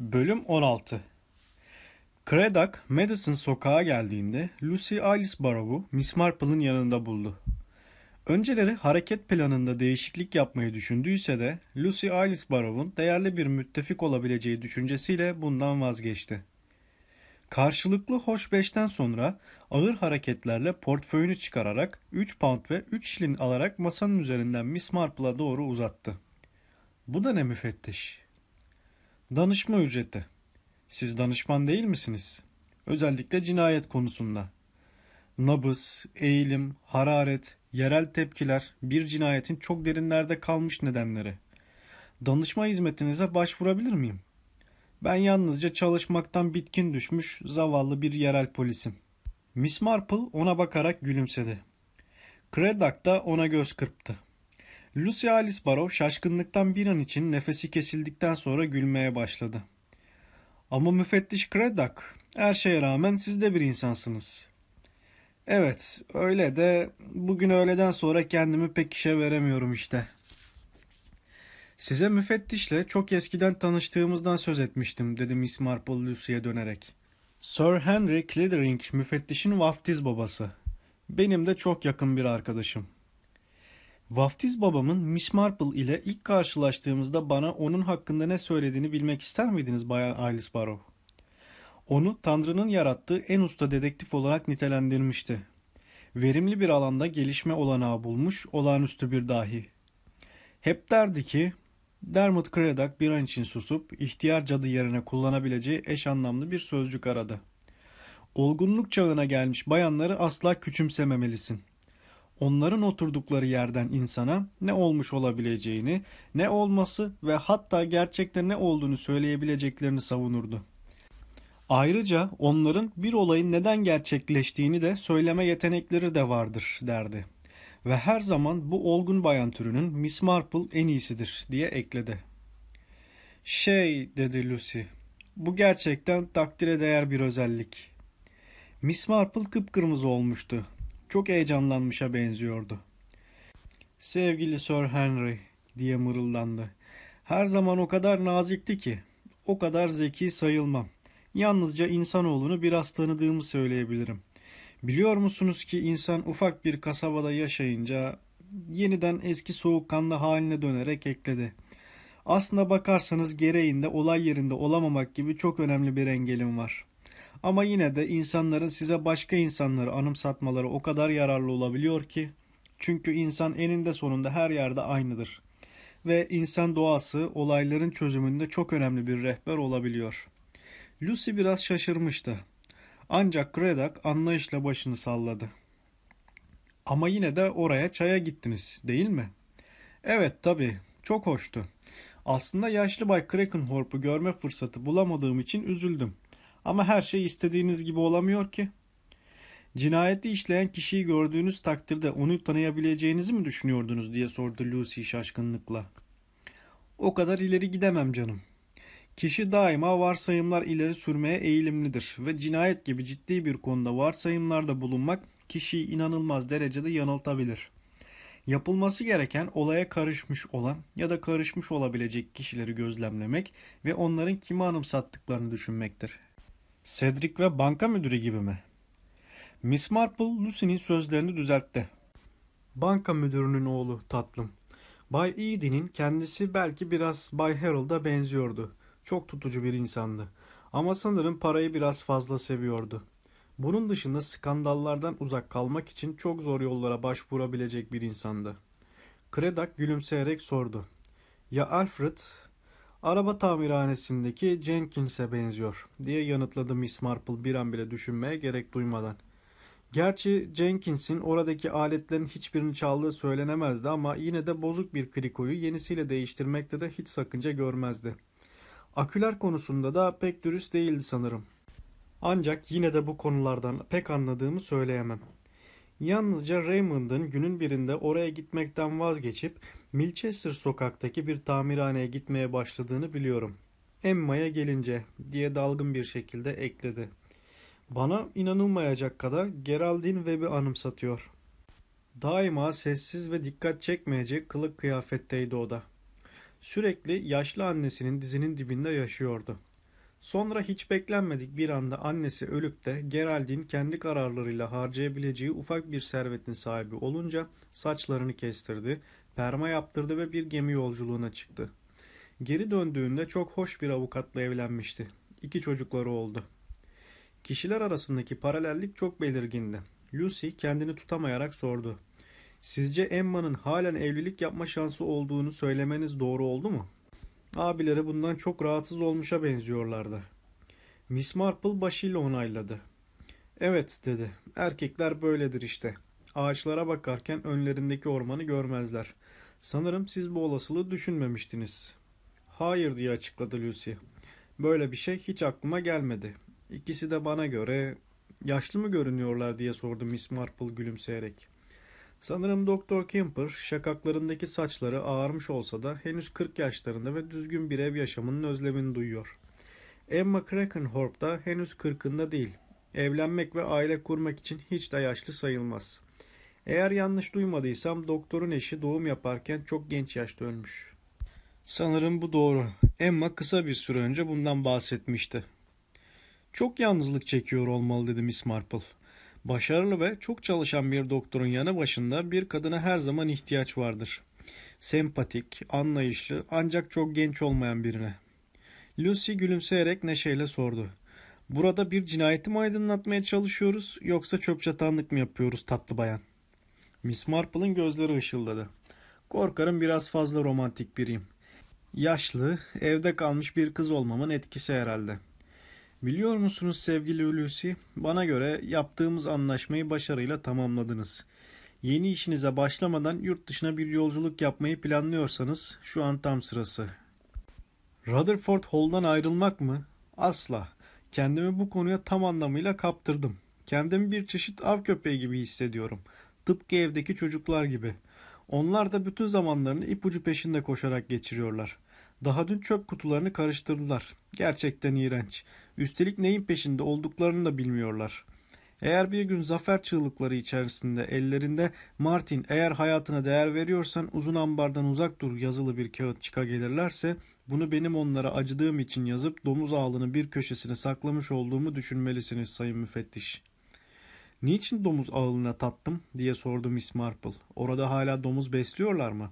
Bölüm 16 Craddock, Madison sokağa geldiğinde Lucy Alice Barrow'u Miss Marple'ın yanında buldu. Önceleri hareket planında değişiklik yapmayı düşündüyse de Lucy Alice Barrow'un değerli bir müttefik olabileceği düşüncesiyle bundan vazgeçti. Karşılıklı hoş beşten sonra ağır hareketlerle portföyünü çıkararak 3 pound ve 3 şilin alarak masanın üzerinden Miss Marple'a doğru uzattı. Bu da ne müfettiş? Danışma ücreti. Siz danışman değil misiniz? Özellikle cinayet konusunda. Nabız, eğilim, hararet, yerel tepkiler bir cinayetin çok derinlerde kalmış nedenleri. Danışma hizmetinize başvurabilir miyim? Ben yalnızca çalışmaktan bitkin düşmüş zavallı bir yerel polisim. Miss Marple ona bakarak gülümsedi. Craddock da ona göz kırptı. Lucy Alice Barrow şaşkınlıktan bir an için nefesi kesildikten sonra gülmeye başladı. Ama müfettiş Craddock, her şeye rağmen siz de bir insansınız. Evet, öyle de bugün öğleden sonra kendimi pek işe veremiyorum işte. Size müfettişle çok eskiden tanıştığımızdan söz etmiştim, dedi Miss Marple Lucy'ye dönerek. Sir Henry Clithering müfettişin vaftiz babası. Benim de çok yakın bir arkadaşım. Vaftiz babamın Miss Marple ile ilk karşılaştığımızda bana onun hakkında ne söylediğini bilmek ister miydiniz Bayan Alice Barrow? Onu Tanrı'nın yarattığı en usta dedektif olarak nitelendirmişti. Verimli bir alanda gelişme olanağı bulmuş olağanüstü bir dahi. Hep derdi ki Dermot Craddock bir an için susup ihtiyar cadı yerine kullanabileceği eş anlamlı bir sözcük aradı. Olgunluk çağına gelmiş bayanları asla küçümsememelisin onların oturdukları yerden insana ne olmuş olabileceğini, ne olması ve hatta gerçekte ne olduğunu söyleyebileceklerini savunurdu. Ayrıca onların bir olayın neden gerçekleştiğini de söyleme yetenekleri de vardır derdi. Ve her zaman bu olgun bayan türünün Miss Marple en iyisidir diye ekledi. Şey dedi Lucy, bu gerçekten takdire değer bir özellik. Miss Marple kıpkırmızı olmuştu çok heyecanlanmışa benziyordu. Sevgili Sir Henry diye mırıldandı. Her zaman o kadar nazikti ki. O kadar zeki sayılmam. Yalnızca insanoğlunu biraz tanıdığımı söyleyebilirim. Biliyor musunuz ki insan ufak bir kasabada yaşayınca yeniden eski soğukkanlı haline dönerek ekledi. Aslına bakarsanız gereğinde olay yerinde olamamak gibi çok önemli bir engelim var. Ama yine de insanların size başka insanları anımsatmaları o kadar yararlı olabiliyor ki. Çünkü insan eninde sonunda her yerde aynıdır. Ve insan doğası olayların çözümünde çok önemli bir rehber olabiliyor. Lucy biraz şaşırmıştı. Ancak Craddock anlayışla başını salladı. Ama yine de oraya çaya gittiniz değil mi? Evet tabii çok hoştu. Aslında yaşlı Bay Krakenhorp'u görme fırsatı bulamadığım için üzüldüm. Ama her şey istediğiniz gibi olamıyor ki. Cinayeti işleyen kişiyi gördüğünüz takdirde onu tanıyabileceğinizi mi düşünüyordunuz diye sordu Lucy şaşkınlıkla. O kadar ileri gidemem canım. Kişi daima varsayımlar ileri sürmeye eğilimlidir ve cinayet gibi ciddi bir konuda varsayımlarda bulunmak kişiyi inanılmaz derecede yanıltabilir. Yapılması gereken olaya karışmış olan ya da karışmış olabilecek kişileri gözlemlemek ve onların kimi anımsattıklarını düşünmektir. Cedric ve banka müdürü gibi mi? Miss Marple Lucy'nin sözlerini düzeltti. Banka müdürünün oğlu tatlım. Bay Edie'nin kendisi belki biraz Bay Harold'a benziyordu. Çok tutucu bir insandı. Ama sanırım parayı biraz fazla seviyordu. Bunun dışında skandallardan uzak kalmak için çok zor yollara başvurabilecek bir insandı. Craddock gülümseyerek sordu. Ya Alfred Araba tamirhanesindeki Jenkins'e benziyor diye yanıtladı Miss Marple bir an bile düşünmeye gerek duymadan. Gerçi Jenkins'in oradaki aletlerin hiçbirini çaldığı söylenemezdi ama yine de bozuk bir krikoyu yenisiyle değiştirmekte de hiç sakınca görmezdi. Aküler konusunda da pek dürüst değildi sanırım. Ancak yine de bu konulardan pek anladığımı söyleyemem. Yalnızca Raymond'ın günün birinde oraya gitmekten vazgeçip Milchester sokaktaki bir tamirhaneye gitmeye başladığını biliyorum. Emma'ya gelince diye dalgın bir şekilde ekledi. Bana inanılmayacak kadar Geraldine Webb'i anımsatıyor. Daima sessiz ve dikkat çekmeyecek kılık kıyafetteydi o da. Sürekli yaşlı annesinin dizinin dibinde yaşıyordu. Sonra hiç beklenmedik bir anda annesi ölüp de Geraldine kendi kararlarıyla harcayabileceği ufak bir servetin sahibi olunca saçlarını kestirdi, perma yaptırdı ve bir gemi yolculuğuna çıktı. Geri döndüğünde çok hoş bir avukatla evlenmişti. İki çocukları oldu. Kişiler arasındaki paralellik çok belirgindi. Lucy kendini tutamayarak sordu. Sizce Emma'nın halen evlilik yapma şansı olduğunu söylemeniz doğru oldu mu? Abileri bundan çok rahatsız olmuşa benziyorlardı. Miss Marple başıyla onayladı. Evet dedi. Erkekler böyledir işte. Ağaçlara bakarken önlerindeki ormanı görmezler. Sanırım siz bu olasılığı düşünmemiştiniz. Hayır diye açıkladı Lucy. Böyle bir şey hiç aklıma gelmedi. İkisi de bana göre yaşlı mı görünüyorlar diye sordu Miss Marple gülümseyerek. Sanırım Doktor Kemper şakaklarındaki saçları ağarmış olsa da henüz 40 yaşlarında ve düzgün bir ev yaşamının özlemini duyuyor. Emma Krakenhorp da henüz 40'ında değil. Evlenmek ve aile kurmak için hiç de yaşlı sayılmaz. Eğer yanlış duymadıysam doktorun eşi doğum yaparken çok genç yaşta ölmüş. Sanırım bu doğru. Emma kısa bir süre önce bundan bahsetmişti. Çok yalnızlık çekiyor olmalı dedi Miss Marple. Başarılı ve çok çalışan bir doktorun yanı başında bir kadına her zaman ihtiyaç vardır. Sempatik, anlayışlı ancak çok genç olmayan birine. Lucy gülümseyerek neşeyle sordu. Burada bir cinayeti mi aydınlatmaya çalışıyoruz yoksa çöp çatanlık mı yapıyoruz tatlı bayan? Miss Marple'ın gözleri ışıldadı. Korkarım biraz fazla romantik biriyim. Yaşlı, evde kalmış bir kız olmamın etkisi herhalde. Biliyor musunuz sevgili Hulusi, bana göre yaptığımız anlaşmayı başarıyla tamamladınız. Yeni işinize başlamadan yurt dışına bir yolculuk yapmayı planlıyorsanız şu an tam sırası. Rutherford Hall'dan ayrılmak mı? Asla. Kendimi bu konuya tam anlamıyla kaptırdım. Kendimi bir çeşit av köpeği gibi hissediyorum. Tıpkı evdeki çocuklar gibi. Onlar da bütün zamanlarını ipucu peşinde koşarak geçiriyorlar. Daha dün çöp kutularını karıştırdılar. Gerçekten iğrenç. Üstelik neyin peşinde olduklarını da bilmiyorlar. Eğer bir gün zafer çığlıkları içerisinde ellerinde Martin eğer hayatına değer veriyorsan uzun ambardan uzak dur yazılı bir kağıt çıka gelirlerse bunu benim onlara acıdığım için yazıp domuz ağlını bir köşesine saklamış olduğumu düşünmelisiniz sayın müfettiş. Niçin domuz ağılına tattım diye sordu Miss Marple. Orada hala domuz besliyorlar mı?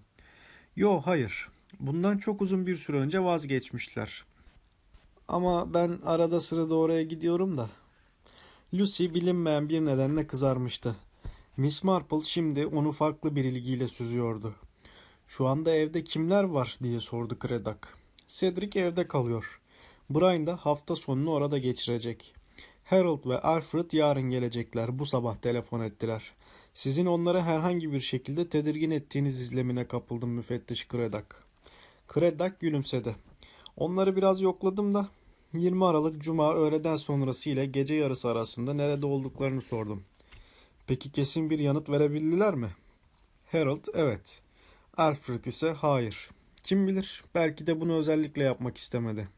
Yo hayır. Bundan çok uzun bir süre önce vazgeçmişler. Ama ben arada sırada oraya gidiyorum da. Lucy bilinmeyen bir nedenle kızarmıştı. Miss Marple şimdi onu farklı bir ilgiyle süzüyordu. Şu anda evde kimler var diye sordu Kredak. Cedric evde kalıyor. Brian da hafta sonunu orada geçirecek. Harold ve Alfred yarın gelecekler. Bu sabah telefon ettiler. Sizin onları herhangi bir şekilde tedirgin ettiğiniz izlemine kapıldım müfettiş Kredak. Kredak gülümsedi. Onları biraz yokladım da 20 Aralık Cuma öğleden sonrası ile gece yarısı arasında nerede olduklarını sordum. Peki kesin bir yanıt verebildiler mi? Harold evet. Alfred ise hayır. Kim bilir belki de bunu özellikle yapmak istemedi.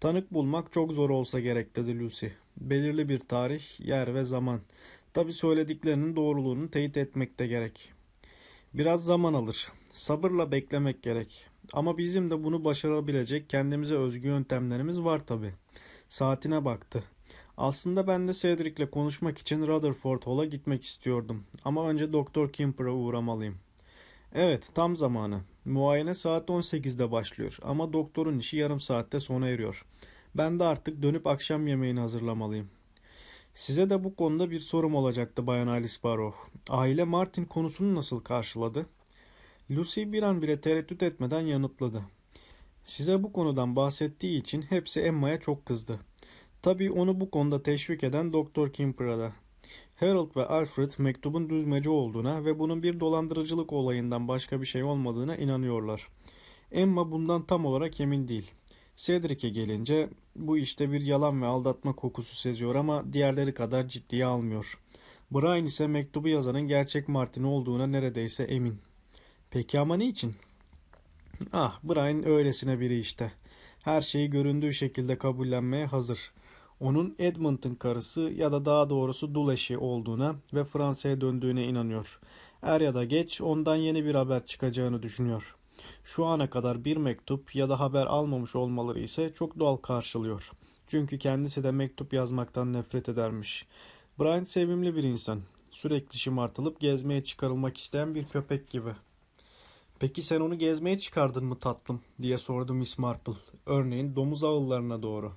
Tanık bulmak çok zor olsa gerek dedi Lucy. Belirli bir tarih, yer ve zaman. Tabi söylediklerinin doğruluğunu teyit etmek de gerek. Biraz zaman alır. Sabırla beklemek gerek. Ama bizim de bunu başarabilecek kendimize özgü yöntemlerimiz var tabi. Saatine baktı. Aslında ben de Cedric'le konuşmak için Rutherford Hall'a gitmek istiyordum. Ama önce Doktor Kimper'a uğramalıyım. Evet, tam zamanı. Muayene saat 18'de başlıyor ama doktorun işi yarım saatte sona eriyor. Ben de artık dönüp akşam yemeğini hazırlamalıyım. Size de bu konuda bir sorum olacaktı Bayan Alice Barrow. Aile Martin konusunu nasıl karşıladı? Lucy bir an bile tereddüt etmeden yanıtladı. Size bu konudan bahsettiği için hepsi Emma'ya çok kızdı. Tabii onu bu konuda teşvik eden Doktor Kimper'a da. Harold ve Alfred mektubun düzmece olduğuna ve bunun bir dolandırıcılık olayından başka bir şey olmadığına inanıyorlar. Emma bundan tam olarak emin değil. Cedric'e gelince bu işte bir yalan ve aldatma kokusu seziyor ama diğerleri kadar ciddiye almıyor. Brian ise mektubu yazanın gerçek Martin olduğuna neredeyse emin. Peki ama niçin? Ah Brian öylesine biri işte. Her şeyi göründüğü şekilde kabullenmeye hazır. Onun Edmund'ın karısı ya da daha doğrusu dul eşi olduğuna ve Fransa'ya döndüğüne inanıyor. Er ya da geç ondan yeni bir haber çıkacağını düşünüyor. Şu ana kadar bir mektup ya da haber almamış olmaları ise çok doğal karşılıyor. Çünkü kendisi de mektup yazmaktan nefret edermiş. Brian sevimli bir insan. Sürekli şımartılıp gezmeye çıkarılmak isteyen bir köpek gibi. Peki sen onu gezmeye çıkardın mı tatlım? diye sordu Miss Marple. Örneğin domuz ağıllarına doğru.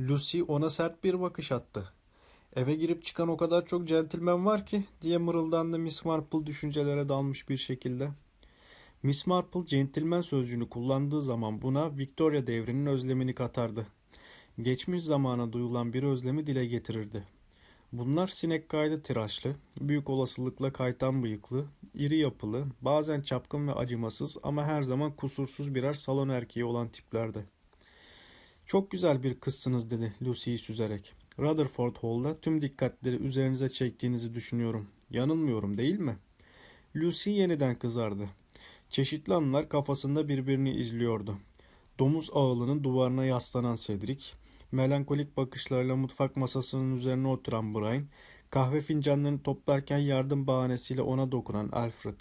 Lucy ona sert bir bakış attı. Eve girip çıkan o kadar çok centilmen var ki diye mırıldandı Miss Marple düşüncelere dalmış bir şekilde. Miss Marple centilmen sözcüğünü kullandığı zaman buna Victoria devrinin özlemini katardı. Geçmiş zamana duyulan bir özlemi dile getirirdi. Bunlar sinek kaydı tıraşlı, büyük olasılıkla kaytan bıyıklı, iri yapılı, bazen çapkın ve acımasız ama her zaman kusursuz birer salon erkeği olan tiplerdi. Çok güzel bir kızsınız dedi Lucy'yi süzerek. Rutherford Hall'da tüm dikkatleri üzerinize çektiğinizi düşünüyorum. Yanılmıyorum değil mi? Lucy yeniden kızardı. Çeşitli anılar kafasında birbirini izliyordu. Domuz ağılının duvarına yaslanan Cedric, melankolik bakışlarla mutfak masasının üzerine oturan Brian, kahve fincanlarını toplarken yardım bahanesiyle ona dokunan Alfred.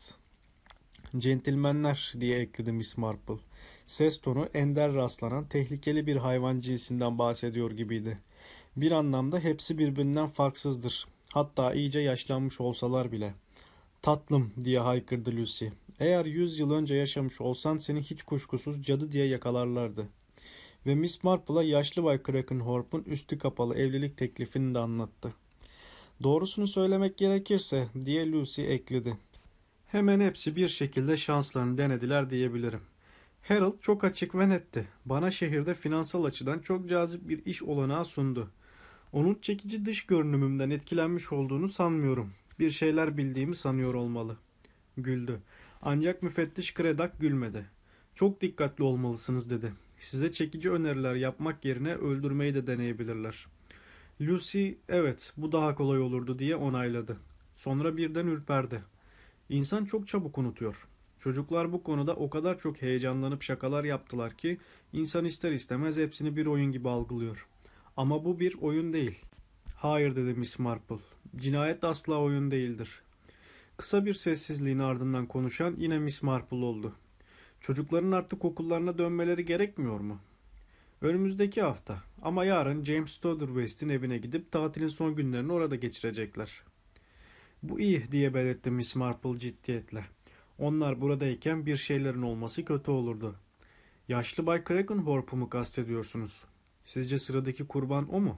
Centilmenler diye ekledi Miss Marple. Ses tonu ender rastlanan tehlikeli bir hayvan cinsinden bahsediyor gibiydi. Bir anlamda hepsi birbirinden farksızdır. Hatta iyice yaşlanmış olsalar bile. Tatlım diye haykırdı Lucy. Eğer yüz yıl önce yaşamış olsan seni hiç kuşkusuz cadı diye yakalarlardı. Ve Miss Marple'a yaşlı Bay Krakenhorp'un üstü kapalı evlilik teklifini de anlattı. Doğrusunu söylemek gerekirse diye Lucy ekledi. Hemen hepsi bir şekilde şanslarını denediler diyebilirim. Harold çok açık ve netti. Bana şehirde finansal açıdan çok cazip bir iş olanağı sundu. Onun çekici dış görünümümden etkilenmiş olduğunu sanmıyorum. Bir şeyler bildiğimi sanıyor olmalı. Güldü. Ancak müfettiş Kredak gülmedi. Çok dikkatli olmalısınız dedi. Size çekici öneriler yapmak yerine öldürmeyi de deneyebilirler. Lucy, evet bu daha kolay olurdu diye onayladı. Sonra birden ürperdi. İnsan çok çabuk unutuyor. Çocuklar bu konuda o kadar çok heyecanlanıp şakalar yaptılar ki insan ister istemez hepsini bir oyun gibi algılıyor. Ama bu bir oyun değil. Hayır dedi Miss Marple. Cinayet asla oyun değildir. Kısa bir sessizliğin ardından konuşan yine Miss Marple oldu. Çocukların artık okullarına dönmeleri gerekmiyor mu? Önümüzdeki hafta ama yarın James Stotherwest'in evine gidip tatilin son günlerini orada geçirecekler. Bu iyi diye belirtti Miss Marple ciddiyetle. Onlar buradayken bir şeylerin olması kötü olurdu. Yaşlı Bay Krakenhorp'u mu kastediyorsunuz? Sizce sıradaki kurban o mu?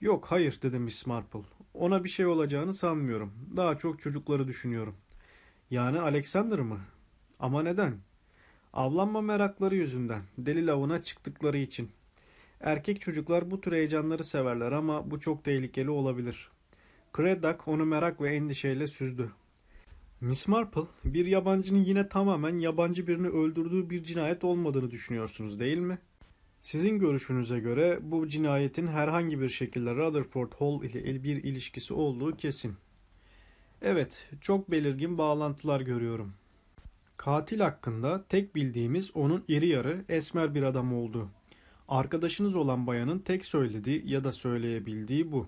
Yok hayır dedi Miss Marple. Ona bir şey olacağını sanmıyorum. Daha çok çocukları düşünüyorum. Yani Alexander mı? Ama neden? Avlanma merakları yüzünden. Deli lavına çıktıkları için. Erkek çocuklar bu tür heyecanları severler ama bu çok tehlikeli olabilir. Craddock onu merak ve endişeyle süzdü. Miss Marple, bir yabancının yine tamamen yabancı birini öldürdüğü bir cinayet olmadığını düşünüyorsunuz değil mi? Sizin görüşünüze göre bu cinayetin herhangi bir şekilde Rutherford Hall ile bir ilişkisi olduğu kesin. Evet, çok belirgin bağlantılar görüyorum. Katil hakkında tek bildiğimiz onun iri yarı esmer bir adam olduğu. Arkadaşınız olan bayanın tek söylediği ya da söyleyebildiği bu.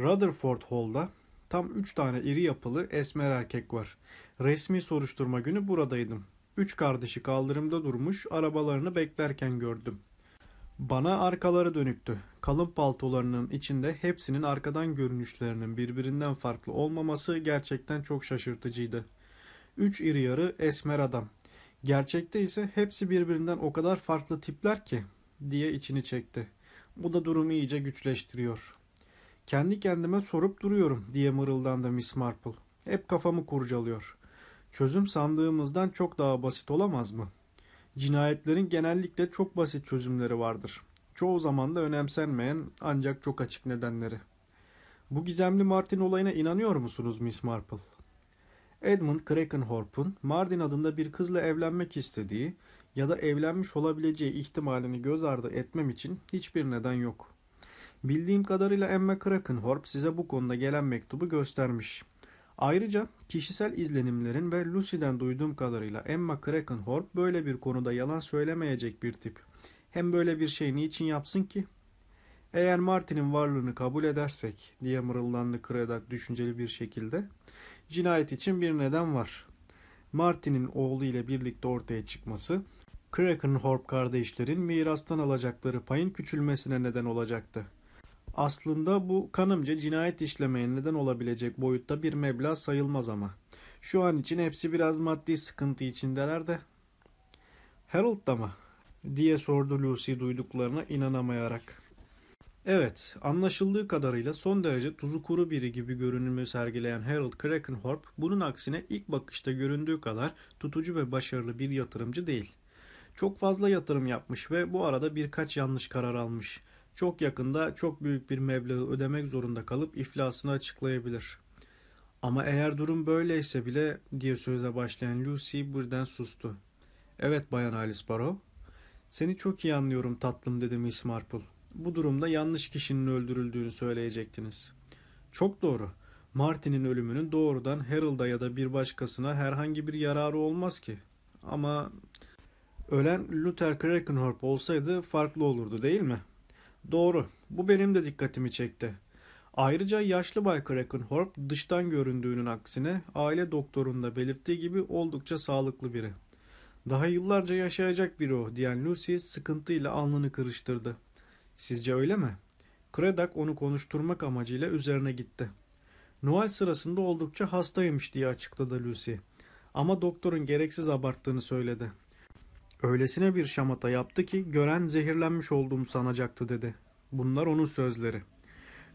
Rutherford Hall'da tam üç tane iri yapılı esmer erkek var. Resmi soruşturma günü buradaydım. Üç kardeşi kaldırımda durmuş arabalarını beklerken gördüm. Bana arkaları dönüktü. Kalın paltolarının içinde hepsinin arkadan görünüşlerinin birbirinden farklı olmaması gerçekten çok şaşırtıcıydı. Üç iri yarı esmer adam. Gerçekte ise hepsi birbirinden o kadar farklı tipler ki diye içini çekti. Bu da durumu iyice güçleştiriyor. Kendi kendime sorup duruyorum diye mırıldandı Miss Marple. Hep kafamı kurcalıyor. Çözüm sandığımızdan çok daha basit olamaz mı? Cinayetlerin genellikle çok basit çözümleri vardır. Çoğu zaman da önemsenmeyen ancak çok açık nedenleri. Bu gizemli Martin olayına inanıyor musunuz Miss Marple? Edmund Krakenhorp'un Martin adında bir kızla evlenmek istediği ya da evlenmiş olabileceği ihtimalini göz ardı etmem için hiçbir neden yok. Bildiğim kadarıyla Emma Krakenhorp size bu konuda gelen mektubu göstermiş. Ayrıca kişisel izlenimlerin ve Lucy'den duyduğum kadarıyla Emma Krakenhorp böyle bir konuda yalan söylemeyecek bir tip. Hem böyle bir şey niçin yapsın ki? Eğer Martin'in varlığını kabul edersek diye mırıldandı Kredak düşünceli bir şekilde. Cinayet için bir neden var. Martin'in oğlu ile birlikte ortaya çıkması, Krakenhorp kardeşlerin mirastan alacakları payın küçülmesine neden olacaktı. Aslında bu kanımca cinayet işlemeye neden olabilecek boyutta bir meblağ sayılmaz ama. Şu an için hepsi biraz maddi sıkıntı içindeler de. Harold da mı? diye sordu Lucy duyduklarına inanamayarak. Evet, anlaşıldığı kadarıyla son derece tuzu kuru biri gibi görünümü sergileyen Harold Krakenhorp, bunun aksine ilk bakışta göründüğü kadar tutucu ve başarılı bir yatırımcı değil. Çok fazla yatırım yapmış ve bu arada birkaç yanlış karar almış. Çok yakında çok büyük bir meblağı ödemek zorunda kalıp iflasını açıklayabilir. Ama eğer durum böyleyse bile diye söze başlayan Lucy birden sustu. Evet Bayan Alice Barrow. Seni çok iyi anlıyorum tatlım dedi Miss Marple. Bu durumda yanlış kişinin öldürüldüğünü söyleyecektiniz. Çok doğru. Martin'in ölümünün doğrudan Harold'a ya da bir başkasına herhangi bir yararı olmaz ki. Ama ölen Luther Krakenhorp olsaydı farklı olurdu değil mi? Doğru. Bu benim de dikkatimi çekti. Ayrıca yaşlı Bay Krakenhorp dıştan göründüğünün aksine aile doktorunda belirttiği gibi oldukça sağlıklı biri. Daha yıllarca yaşayacak biri o diyen Lucy sıkıntıyla alnını kırıştırdı. Sizce öyle mi? Kredak onu konuşturmak amacıyla üzerine gitti. Noel sırasında oldukça hastaymış diye açıkladı Lucy. Ama doktorun gereksiz abarttığını söyledi. Öylesine bir şamata yaptı ki gören zehirlenmiş olduğumu sanacaktı dedi. Bunlar onun sözleri.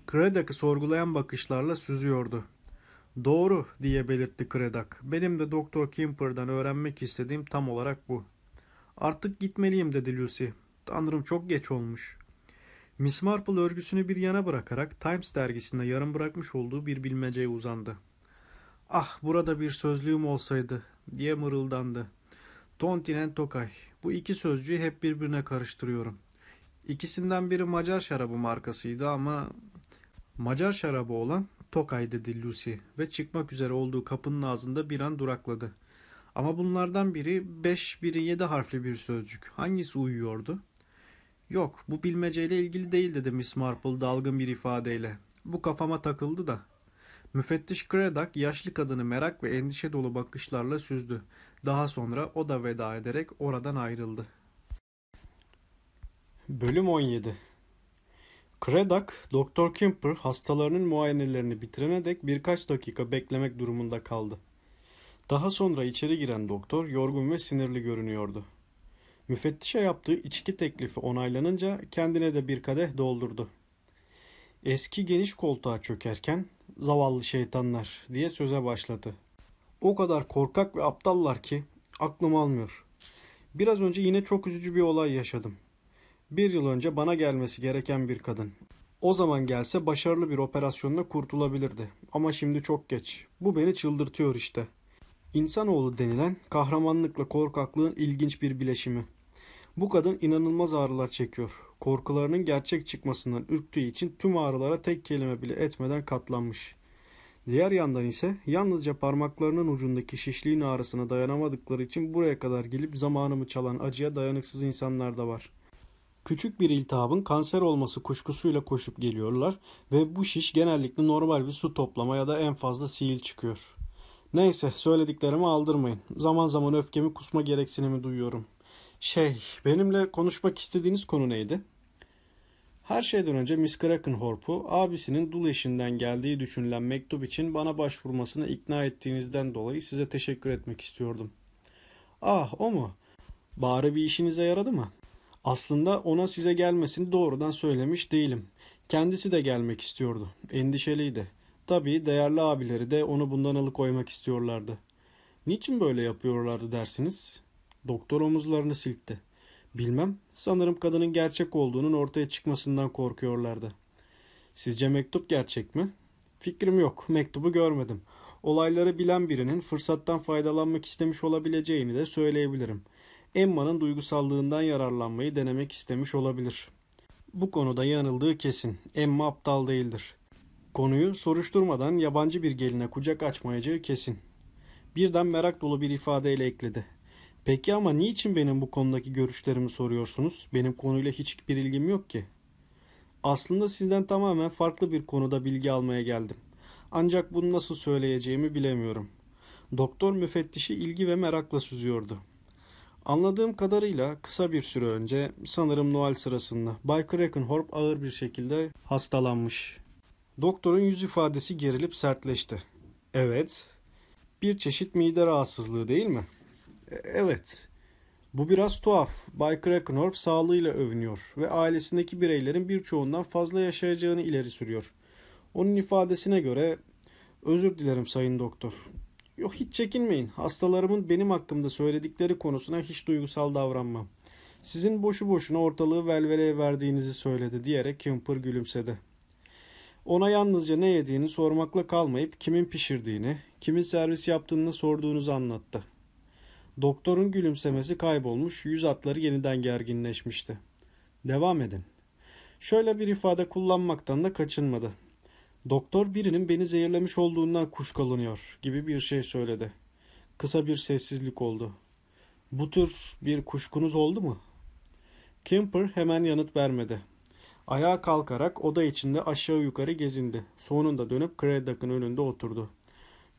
Kredak'ı sorgulayan bakışlarla süzüyordu. Doğru diye belirtti Kredak. Benim de Doktor Kimper'dan öğrenmek istediğim tam olarak bu. Artık gitmeliyim dedi Lucy. Tanrım çok geç olmuş. Miss Marple örgüsünü bir yana bırakarak Times dergisinde yarım bırakmış olduğu bir bilmeceye uzandı. Ah burada bir sözlüğüm olsaydı diye mırıldandı. Tontinen Tokay. Bu iki sözcüğü hep birbirine karıştırıyorum. İkisinden biri Macar şarabı markasıydı ama Macar şarabı olan Tokay dedi Lucy ve çıkmak üzere olduğu kapının ağzında bir an durakladı. Ama bunlardan biri 5, biri 7 harfli bir sözcük. Hangisi uyuyordu? Yok, bu bilmeceyle ilgili değil dedi Miss Marple dalgın bir ifadeyle. Bu kafama takıldı da. Müfettiş Craddock yaşlı kadını merak ve endişe dolu bakışlarla süzdü. Daha sonra o da veda ederek oradan ayrıldı. Bölüm 17 Craddock, Doktor Kimper hastalarının muayenelerini bitirene dek birkaç dakika beklemek durumunda kaldı. Daha sonra içeri giren doktor yorgun ve sinirli görünüyordu. Müfettişe yaptığı içki teklifi onaylanınca kendine de bir kadeh doldurdu. Eski geniş koltuğa çökerken zavallı şeytanlar diye söze başladı. O kadar korkak ve aptallar ki aklım almıyor. Biraz önce yine çok üzücü bir olay yaşadım. Bir yıl önce bana gelmesi gereken bir kadın. O zaman gelse başarılı bir operasyonla kurtulabilirdi. Ama şimdi çok geç. Bu beni çıldırtıyor işte. İnsanoğlu denilen kahramanlıkla korkaklığın ilginç bir bileşimi. Bu kadın inanılmaz ağrılar çekiyor. Korkularının gerçek çıkmasından ürktüğü için tüm ağrılara tek kelime bile etmeden katlanmış. Diğer yandan ise yalnızca parmaklarının ucundaki şişliğin ağrısına dayanamadıkları için buraya kadar gelip zamanımı çalan acıya dayanıksız insanlar da var. Küçük bir iltihabın kanser olması kuşkusuyla koşup geliyorlar ve bu şiş genellikle normal bir su toplama ya da en fazla sihir çıkıyor. Neyse söylediklerimi aldırmayın. Zaman zaman öfkemi kusma gereksinimi duyuyorum. Şey, benimle konuşmak istediğiniz konu neydi? Her şeyden önce Miss Krakenhorp'u abisinin dul eşinden geldiği düşünülen mektup için bana başvurmasına ikna ettiğinizden dolayı size teşekkür etmek istiyordum. Ah o mu? Bari bir işinize yaradı mı? Aslında ona size gelmesini doğrudan söylemiş değilim. Kendisi de gelmek istiyordu. Endişeliydi. Tabii değerli abileri de onu bundan alıkoymak istiyorlardı. Niçin böyle yapıyorlardı dersiniz? Doktor omuzlarını silkti. Bilmem, sanırım kadının gerçek olduğunun ortaya çıkmasından korkuyorlardı. Sizce mektup gerçek mi? Fikrim yok, mektubu görmedim. Olayları bilen birinin fırsattan faydalanmak istemiş olabileceğini de söyleyebilirim. Emma'nın duygusallığından yararlanmayı denemek istemiş olabilir. Bu konuda yanıldığı kesin. Emma aptal değildir. Konuyu soruşturmadan yabancı bir geline kucak açmayacağı kesin. Birden merak dolu bir ifadeyle ekledi. Peki ama niçin benim bu konudaki görüşlerimi soruyorsunuz? Benim konuyla hiçbir ilgim yok ki. Aslında sizden tamamen farklı bir konuda bilgi almaya geldim. Ancak bunu nasıl söyleyeceğimi bilemiyorum. Doktor müfettişi ilgi ve merakla süzüyordu. Anladığım kadarıyla kısa bir süre önce sanırım Noel sırasında Bay Krakenhorp ağır bir şekilde hastalanmış. Doktorun yüz ifadesi gerilip sertleşti. Evet. Bir çeşit mide rahatsızlığı değil mi? E- evet. Bu biraz tuhaf. Bay Krakenhorp sağlığıyla övünüyor ve ailesindeki bireylerin birçoğundan fazla yaşayacağını ileri sürüyor. Onun ifadesine göre özür dilerim sayın doktor. Yok hiç çekinmeyin. Hastalarımın benim hakkımda söyledikleri konusuna hiç duygusal davranmam. Sizin boşu boşuna ortalığı velveleye verdiğinizi söyledi diyerek Kemper gülümsedi. Ona yalnızca ne yediğini sormakla kalmayıp kimin pişirdiğini, kimin servis yaptığını sorduğunuzu anlattı. Doktorun gülümsemesi kaybolmuş, yüz atları yeniden gerginleşmişti. Devam edin. Şöyle bir ifade kullanmaktan da kaçınmadı. Doktor birinin beni zehirlemiş olduğundan kuşkulanıyor gibi bir şey söyledi. Kısa bir sessizlik oldu. Bu tür bir kuşkunuz oldu mu? Kemper hemen yanıt vermedi. Ayağa kalkarak oda içinde aşağı yukarı gezindi. Sonunda dönüp Craddock'ın önünde oturdu.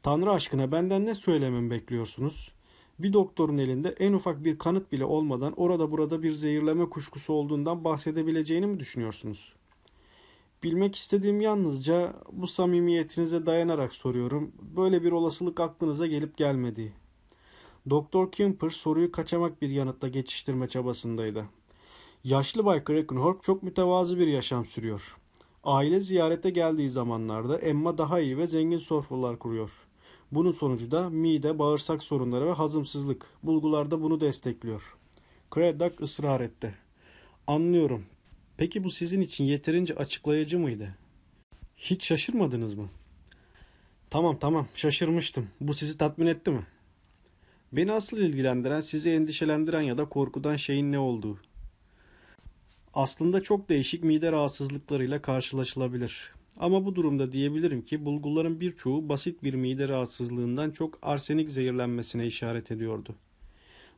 Tanrı aşkına benden ne söylememi bekliyorsunuz? Bir doktorun elinde en ufak bir kanıt bile olmadan orada burada bir zehirleme kuşkusu olduğundan bahsedebileceğini mi düşünüyorsunuz? Bilmek istediğim yalnızca bu samimiyetinize dayanarak soruyorum. Böyle bir olasılık aklınıza gelip gelmediği. Doktor Kimper soruyu kaçamak bir yanıtla geçiştirme çabasındaydı. Yaşlı Bay Krakenhorp çok mütevazı bir yaşam sürüyor. Aile ziyarete geldiği zamanlarda Emma daha iyi ve zengin sofralar kuruyor. Bunun sonucu da mide, bağırsak sorunları ve hazımsızlık. Bulgular da bunu destekliyor. Craddock ısrar etti. Anlıyorum. Peki bu sizin için yeterince açıklayıcı mıydı? Hiç şaşırmadınız mı? Tamam tamam şaşırmıştım. Bu sizi tatmin etti mi? Beni asıl ilgilendiren, sizi endişelendiren ya da korkudan şeyin ne olduğu. Aslında çok değişik mide rahatsızlıklarıyla karşılaşılabilir. Ama bu durumda diyebilirim ki bulguların birçoğu basit bir mide rahatsızlığından çok arsenik zehirlenmesine işaret ediyordu.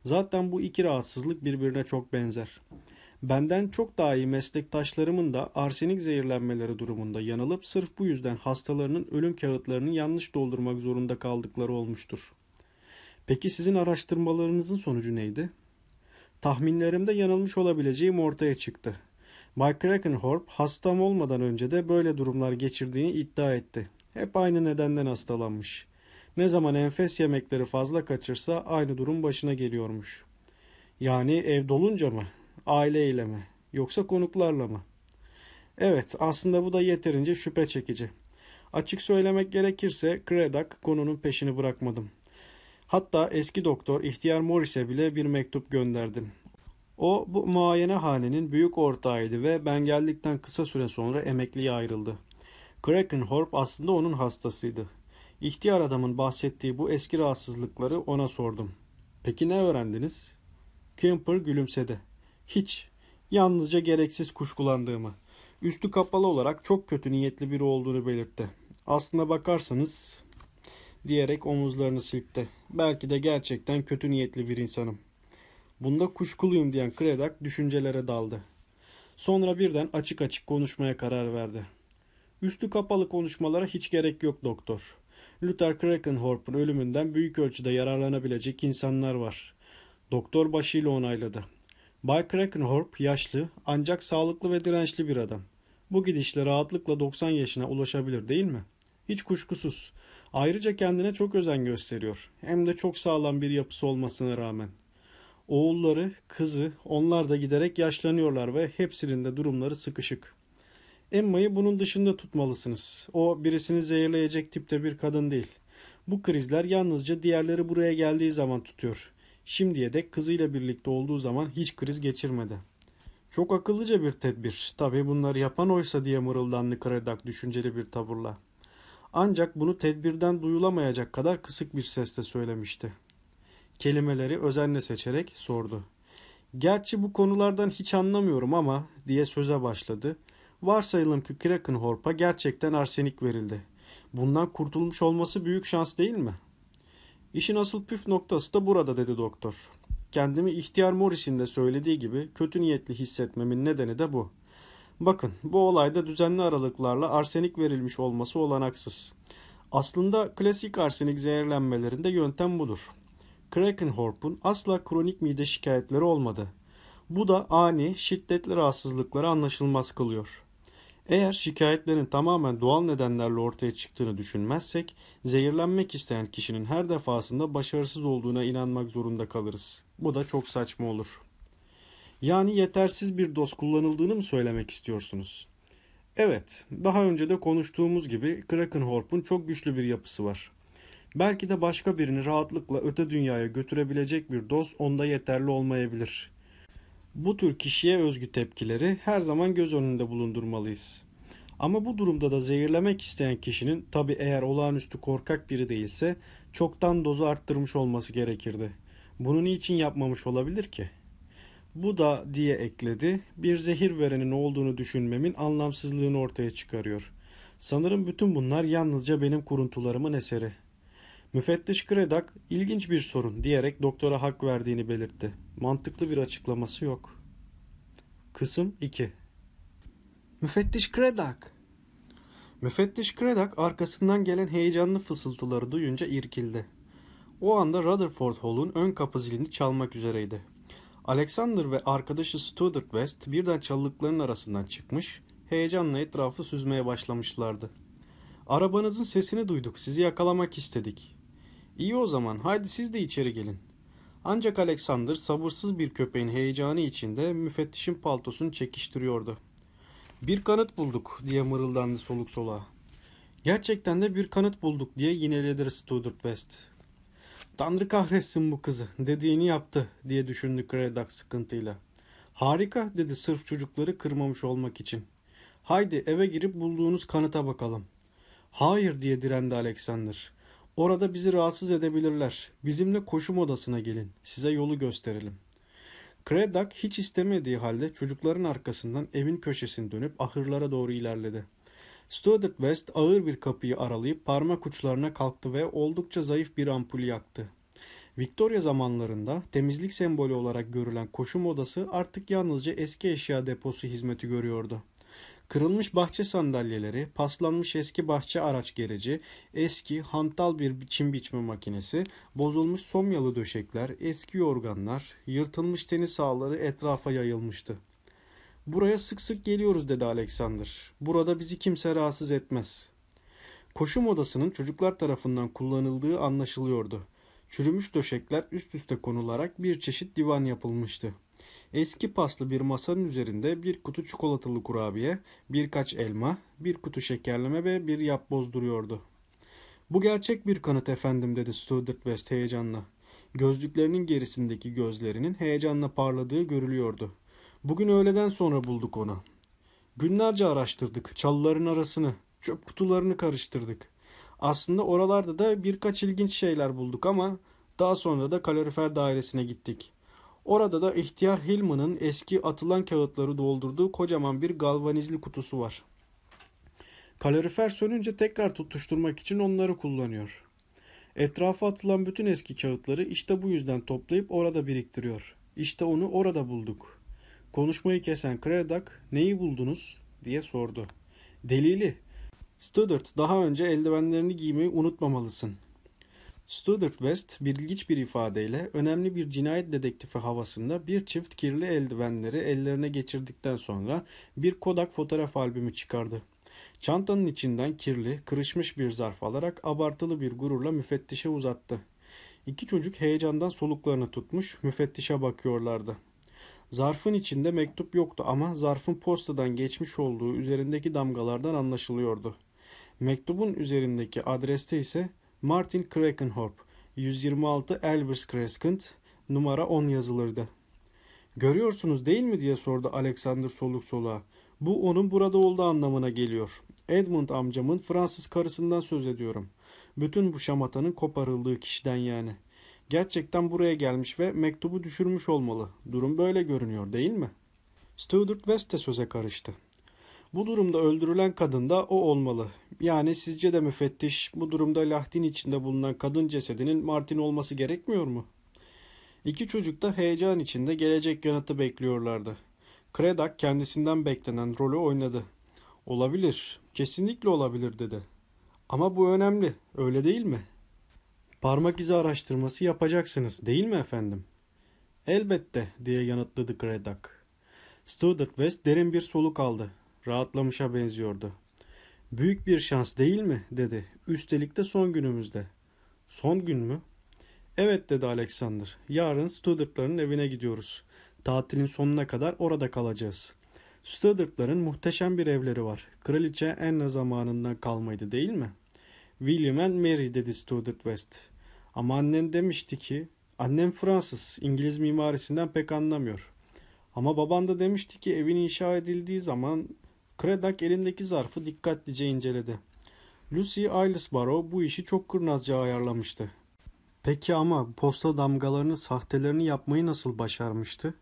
Zaten bu iki rahatsızlık birbirine çok benzer. Benden çok daha iyi meslektaşlarımın da arsenik zehirlenmeleri durumunda yanılıp sırf bu yüzden hastalarının ölüm kağıtlarını yanlış doldurmak zorunda kaldıkları olmuştur. Peki sizin araştırmalarınızın sonucu neydi? Tahminlerimde yanılmış olabileceğim ortaya çıktı. Mike Krakenhorp hastam olmadan önce de böyle durumlar geçirdiğini iddia etti. Hep aynı nedenden hastalanmış. Ne zaman enfes yemekleri fazla kaçırsa aynı durum başına geliyormuş. Yani ev dolunca mı? Aileyle mi? Yoksa konuklarla mı? Evet, aslında bu da yeterince şüphe çekici. Açık söylemek gerekirse Craddock konunun peşini bırakmadım. Hatta eski doktor ihtiyar Morris'e bile bir mektup gönderdim. O bu muayenehanenin büyük ortağıydı ve ben geldikten kısa süre sonra emekliye ayrıldı. Krakenhorp aslında onun hastasıydı. İhtiyar adamın bahsettiği bu eski rahatsızlıkları ona sordum. Peki ne öğrendiniz? Kemper gülümsedi. Hiç. Yalnızca gereksiz kuşkulandığımı. Üstü kapalı olarak çok kötü niyetli biri olduğunu belirtti. Aslına bakarsanız diyerek omuzlarını silkti. Belki de gerçekten kötü niyetli bir insanım. Bunda kuşkuluyum diyen Kredak düşüncelere daldı. Sonra birden açık açık konuşmaya karar verdi. Üstü kapalı konuşmalara hiç gerek yok doktor. Luther Krakenhorp'un ölümünden büyük ölçüde yararlanabilecek insanlar var. Doktor başıyla onayladı. Bay Krakenhorp yaşlı ancak sağlıklı ve dirençli bir adam. Bu gidişle rahatlıkla 90 yaşına ulaşabilir değil mi? Hiç kuşkusuz. Ayrıca kendine çok özen gösteriyor. Hem de çok sağlam bir yapısı olmasına rağmen. Oğulları, kızı, onlar da giderek yaşlanıyorlar ve hepsinin de durumları sıkışık. Emma'yı bunun dışında tutmalısınız. O birisini zehirleyecek tipte bir kadın değil. Bu krizler yalnızca diğerleri buraya geldiği zaman tutuyor. Şimdiye dek kızıyla birlikte olduğu zaman hiç kriz geçirmedi. Çok akıllıca bir tedbir. Tabii bunları yapan oysa diye mırıldandı Kredak düşünceli bir tavırla. Ancak bunu tedbirden duyulamayacak kadar kısık bir sesle söylemişti. Kelimeleri özenle seçerek sordu. Gerçi bu konulardan hiç anlamıyorum ama diye söze başladı. Varsayalım ki Krakenhorp'a gerçekten arsenik verildi. Bundan kurtulmuş olması büyük şans değil mi? İşin asıl püf noktası da burada dedi doktor. Kendimi ihtiyar Morris'in de söylediği gibi kötü niyetli hissetmemin nedeni de bu. Bakın bu olayda düzenli aralıklarla arsenik verilmiş olması olanaksız. Aslında klasik arsenik zehirlenmelerinde yöntem budur. Krakenhorp'un asla kronik mide şikayetleri olmadı. Bu da ani, şiddetli rahatsızlıkları anlaşılmaz kılıyor. Eğer şikayetlerin tamamen doğal nedenlerle ortaya çıktığını düşünmezsek, zehirlenmek isteyen kişinin her defasında başarısız olduğuna inanmak zorunda kalırız. Bu da çok saçma olur. Yani yetersiz bir doz kullanıldığını mı söylemek istiyorsunuz? Evet, daha önce de konuştuğumuz gibi Krakenhorp'un çok güçlü bir yapısı var. Belki de başka birini rahatlıkla öte dünyaya götürebilecek bir doz onda yeterli olmayabilir. Bu tür kişiye özgü tepkileri her zaman göz önünde bulundurmalıyız. Ama bu durumda da zehirlemek isteyen kişinin tabi eğer olağanüstü korkak biri değilse çoktan dozu arttırmış olması gerekirdi. Bunu niçin yapmamış olabilir ki? Bu da diye ekledi bir zehir verenin olduğunu düşünmemin anlamsızlığını ortaya çıkarıyor. Sanırım bütün bunlar yalnızca benim kuruntularımın eseri. Müfettiş Kredak ilginç bir sorun diyerek doktora hak verdiğini belirtti. Mantıklı bir açıklaması yok. Kısım 2 Müfettiş Kredak Müfettiş Kredak arkasından gelen heyecanlı fısıltıları duyunca irkildi. O anda Rutherford Hall'un ön kapı zilini çalmak üzereydi. Alexander ve arkadaşı Stuart West birden çalılıkların arasından çıkmış, heyecanla etrafı süzmeye başlamışlardı. Arabanızın sesini duyduk, sizi yakalamak istedik. İyi o zaman, haydi siz de içeri gelin. Ancak Alexander sabırsız bir köpeğin heyecanı içinde müfettişin paltosunu çekiştiriyordu. Bir kanıt bulduk diye mırıldandı soluk soluğa. Gerçekten de bir kanıt bulduk diye yineledi Stuart West. Tanrı kahretsin bu kızı dediğini yaptı diye düşündü Craddock sıkıntıyla. Harika dedi sırf çocukları kırmamış olmak için. Haydi eve girip bulduğunuz kanıta bakalım. Hayır diye direndi Alexander. Orada bizi rahatsız edebilirler. Bizimle koşum odasına gelin. Size yolu gösterelim. Craddock hiç istemediği halde çocukların arkasından evin köşesini dönüp ahırlara doğru ilerledi. Stuart West ağır bir kapıyı aralayıp parmak uçlarına kalktı ve oldukça zayıf bir ampul yaktı. Victoria zamanlarında temizlik sembolü olarak görülen koşum odası artık yalnızca eski eşya deposu hizmeti görüyordu. Kırılmış bahçe sandalyeleri, paslanmış eski bahçe araç gereci, eski hantal bir çim biçme makinesi, bozulmuş somyalı döşekler, eski yorganlar, yırtılmış tenis sahaları etrafa yayılmıştı. Buraya sık sık geliyoruz dedi Alexander. Burada bizi kimse rahatsız etmez. Koşum odasının çocuklar tarafından kullanıldığı anlaşılıyordu. Çürümüş döşekler üst üste konularak bir çeşit divan yapılmıştı. Eski paslı bir masanın üzerinde bir kutu çikolatalı kurabiye, birkaç elma, bir kutu şekerleme ve bir yapboz duruyordu. Bu gerçek bir kanıt efendim dedi Stuart West heyecanla. Gözlüklerinin gerisindeki gözlerinin heyecanla parladığı görülüyordu. Bugün öğleden sonra bulduk onu. Günlerce araştırdık çalıların arasını, çöp kutularını karıştırdık. Aslında oralarda da birkaç ilginç şeyler bulduk ama daha sonra da kalorifer dairesine gittik. Orada da ihtiyar Hillman'ın eski atılan kağıtları doldurduğu kocaman bir galvanizli kutusu var. Kalorifer sönünce tekrar tutuşturmak için onları kullanıyor. Etrafa atılan bütün eski kağıtları işte bu yüzden toplayıp orada biriktiriyor. İşte onu orada bulduk. Konuşmayı kesen Craddock neyi buldunuz diye sordu. Delili. Studdert daha önce eldivenlerini giymeyi unutmamalısın. Studdert West bilgiç bir ifadeyle önemli bir cinayet dedektifi havasında bir çift kirli eldivenleri ellerine geçirdikten sonra bir Kodak fotoğraf albümü çıkardı. Çantanın içinden kirli, kırışmış bir zarf alarak abartılı bir gururla müfettişe uzattı. İki çocuk heyecandan soluklarını tutmuş müfettişe bakıyorlardı. Zarfın içinde mektup yoktu ama zarfın postadan geçmiş olduğu üzerindeki damgalardan anlaşılıyordu. Mektubun üzerindeki adreste ise Martin Krakenhorp, 126 Elvers Crescent, numara 10 yazılırdı. Görüyorsunuz değil mi diye sordu Alexander soluk soluğa. Bu onun burada olduğu anlamına geliyor. Edmund amcamın Fransız karısından söz ediyorum. Bütün bu şamatanın koparıldığı kişiden yani. Gerçekten buraya gelmiş ve mektubu düşürmüş olmalı. Durum böyle görünüyor değil mi? Stuart West de söze karıştı. Bu durumda öldürülen kadın da o olmalı. Yani sizce de müfettiş bu durumda Lahdin içinde bulunan kadın cesedinin Martin olması gerekmiyor mu? İki çocuk da heyecan içinde gelecek yanıtı bekliyorlardı. Kredak kendisinden beklenen rolü oynadı. Olabilir, kesinlikle olabilir dedi. Ama bu önemli, öyle değil mi? Parmak izi araştırması yapacaksınız, değil mi efendim? Elbette, diye yanıtladı Craddock. Student West derin bir soluk aldı. Rahatlamışa benziyordu. Büyük bir şans değil mi? dedi. Üstelik de son günümüzde. Son gün mü? Evet dedi Alexander. Yarın Student'ların evine gidiyoruz. Tatilin sonuna kadar orada kalacağız. Student'ların muhteşem bir evleri var. Kraliçe Anne zamanından kalmaydı değil mi? William and Mary dedi Student West. Ama annen demişti ki annem Fransız, İngiliz mimarisinden pek anlamıyor. Ama baban da demişti ki evin inşa edildiği zaman Craddock elindeki zarfı dikkatlice inceledi. Lucy Aylesborough bu işi çok kurnazca ayarlamıştı. Peki ama posta damgalarını sahtelerini yapmayı nasıl başarmıştı?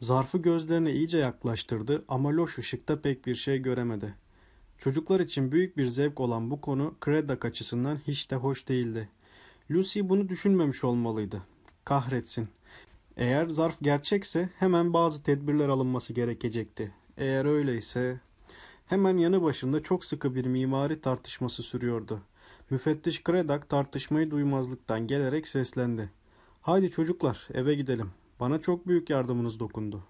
Zarfı gözlerine iyice yaklaştırdı ama loş ışıkta pek bir şey göremedi. Çocuklar için büyük bir zevk olan bu konu Craddock açısından hiç de hoş değildi. Lucy bunu düşünmemiş olmalıydı. Kahretsin. Eğer zarf gerçekse hemen bazı tedbirler alınması gerekecekti. Eğer öyleyse... Hemen yanı başında çok sıkı bir mimari tartışması sürüyordu. Müfettiş Craddock tartışmayı duymazlıktan gelerek seslendi. Haydi çocuklar eve gidelim. Bana çok büyük yardımınız dokundu.